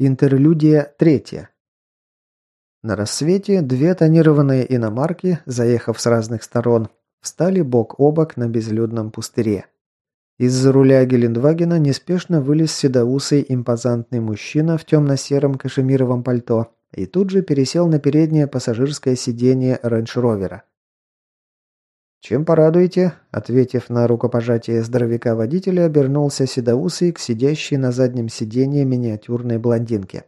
Интерлюдия третья. На рассвете две тонированные иномарки, заехав с разных сторон, встали бок о бок на безлюдном пустыре. Из-за руля Гелендвагена неспешно вылез седоусый импозантный мужчина в темно-сером кашемировом пальто и тут же пересел на переднее пассажирское сиденье рейндж-ровера. «Чем порадуете?» Ответив на рукопожатие здоровяка-водителя, обернулся седоусый к сидящей на заднем сиденье миниатюрной блондинке.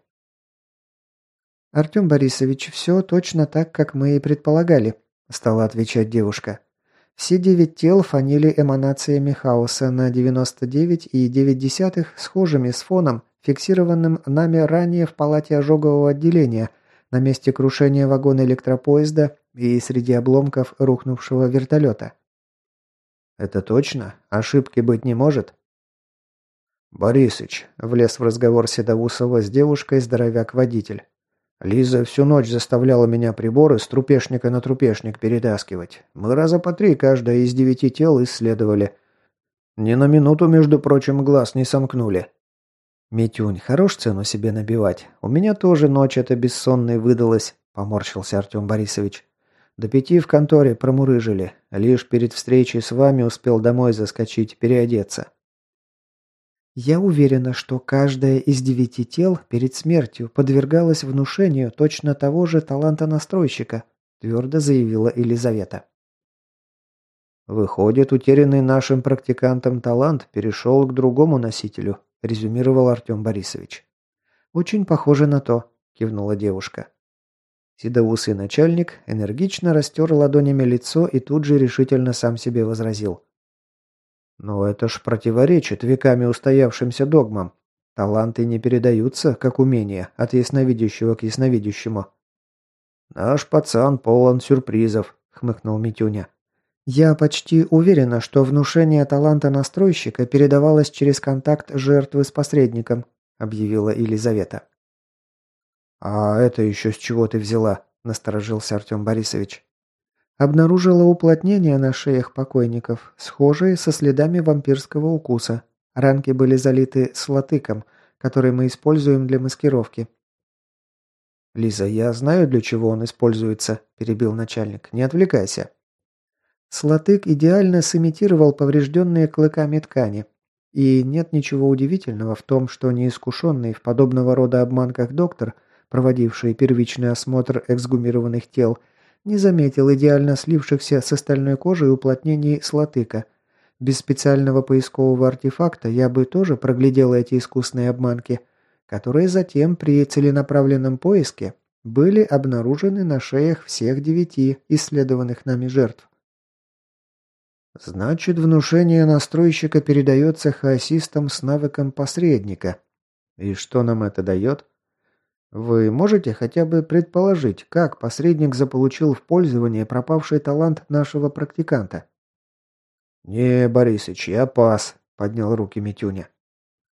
«Артем Борисович, все точно так, как мы и предполагали», – стала отвечать девушка. «Все девять тел фанили эманациями хаоса на 99,9 схожими с фоном, фиксированным нами ранее в палате ожогового отделения – на месте крушения вагона электропоезда и среди обломков рухнувшего вертолета. «Это точно? Ошибки быть не может?» «Борисыч», — влез в разговор Седоусова с девушкой здоровяк-водитель. «Лиза всю ночь заставляла меня приборы с трупешника на трупешник перетаскивать. Мы раза по три каждое из девяти тел исследовали. Ни на минуту, между прочим, глаз не сомкнули. «Митюнь, хорош цену себе набивать. У меня тоже ночь эта бессонной выдалась», – поморщился Артем Борисович. «До пяти в конторе промурыжили. Лишь перед встречей с вами успел домой заскочить, переодеться». «Я уверена, что каждое из девяти тел перед смертью подвергалось внушению точно того же таланта настройщика», – твердо заявила Елизавета. «Выходит, утерянный нашим практикантом талант перешел к другому носителю», – резюмировал Артем Борисович. «Очень похоже на то», – кивнула девушка. Седоусый начальник энергично растер ладонями лицо и тут же решительно сам себе возразил. «Но это ж противоречит веками устоявшимся догмам. Таланты не передаются, как умения, от ясновидящего к ясновидящему». «Наш пацан полон сюрпризов», — хмыкнул Митюня. Я почти уверена, что внушение таланта настройщика передавалось через контакт жертвы с посредником, объявила Елизавета. А это еще с чего ты взяла? насторожился Артем Борисович. Обнаружила уплотнения на шеях покойников, схожие со следами вампирского укуса. Ранки были залиты слотыком, который мы используем для маскировки. «Лиза, я знаю, для чего он используется», – перебил начальник. «Не отвлекайся». Слотык идеально сымитировал поврежденные клыками ткани. И нет ничего удивительного в том, что неискушенный в подобного рода обманках доктор, проводивший первичный осмотр эксгумированных тел, не заметил идеально слившихся с остальной кожей уплотнений слотыка. Без специального поискового артефакта я бы тоже проглядела эти искусные обманки, которые затем при целенаправленном поиске были обнаружены на шеях всех девяти исследованных нами жертв. Значит, внушение настройщика передается хаосистам с навыком посредника. И что нам это дает? Вы можете хотя бы предположить, как посредник заполучил в пользование пропавший талант нашего практиканта? «Не, Борисыч, я пас», — поднял руки Митюня.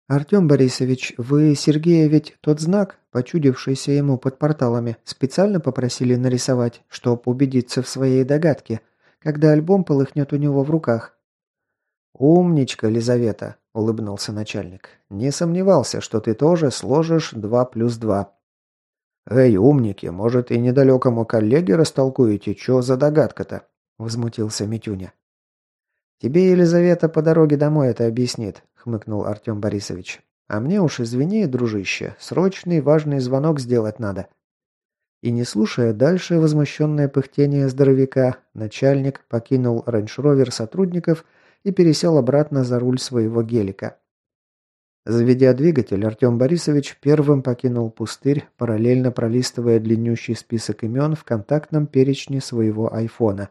«Артем Борисович, вы Сергея ведь тот знак, почудившийся ему под порталами, специально попросили нарисовать, чтоб убедиться в своей догадке», когда альбом полыхнет у него в руках. «Умничка, Лизавета», — улыбнулся начальник. «Не сомневался, что ты тоже сложишь два плюс два». «Эй, умники, может и недалекому коллеге растолкуете, что за догадка-то?» — возмутился Митюня. «Тебе Елизавета по дороге домой это объяснит», — хмыкнул Артем Борисович. «А мне уж извини, дружище, срочный важный звонок сделать надо». И не слушая дальше возмущенное пыхтение здоровяка, начальник покинул рейндж-ровер сотрудников и пересел обратно за руль своего гелика. Заведя двигатель, Артем Борисович первым покинул пустырь, параллельно пролистывая длиннющий список имен в контактном перечне своего айфона.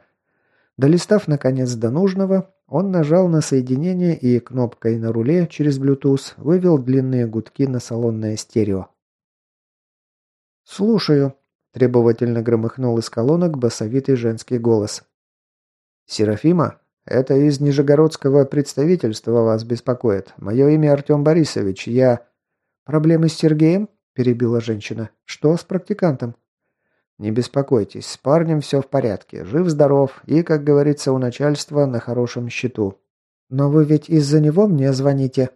Долистав, наконец, до нужного, он нажал на соединение и кнопкой на руле через Bluetooth вывел длинные гудки на салонное стерео. «Слушаю», Требовательно громыхнул из колонок басовитый женский голос. «Серафима, это из Нижегородского представительства вас беспокоит. Мое имя Артем Борисович. Я...» «Проблемы с Сергеем?» – перебила женщина. «Что с практикантом?» «Не беспокойтесь, с парнем все в порядке. Жив-здоров и, как говорится, у начальства на хорошем счету». «Но вы ведь из-за него мне звоните?»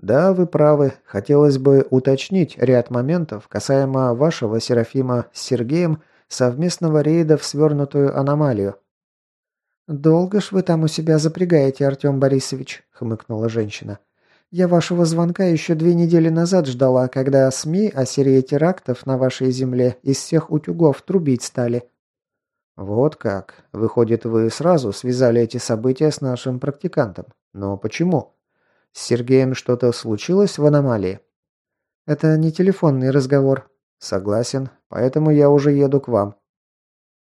Да, вы правы. Хотелось бы уточнить ряд моментов касаемо вашего Серафима с Сергеем совместного рейда в свернутую аномалию. «Долго ж вы там у себя запрягаете, Артем Борисович», — хмыкнула женщина. «Я вашего звонка еще две недели назад ждала, когда СМИ о серии терактов на вашей земле из всех утюгов трубить стали». «Вот как. Выходит, вы сразу связали эти события с нашим практикантом. Но почему? С Сергеем что-то случилось в аномалии?» «Это не телефонный разговор». «Согласен. Поэтому я уже еду к вам.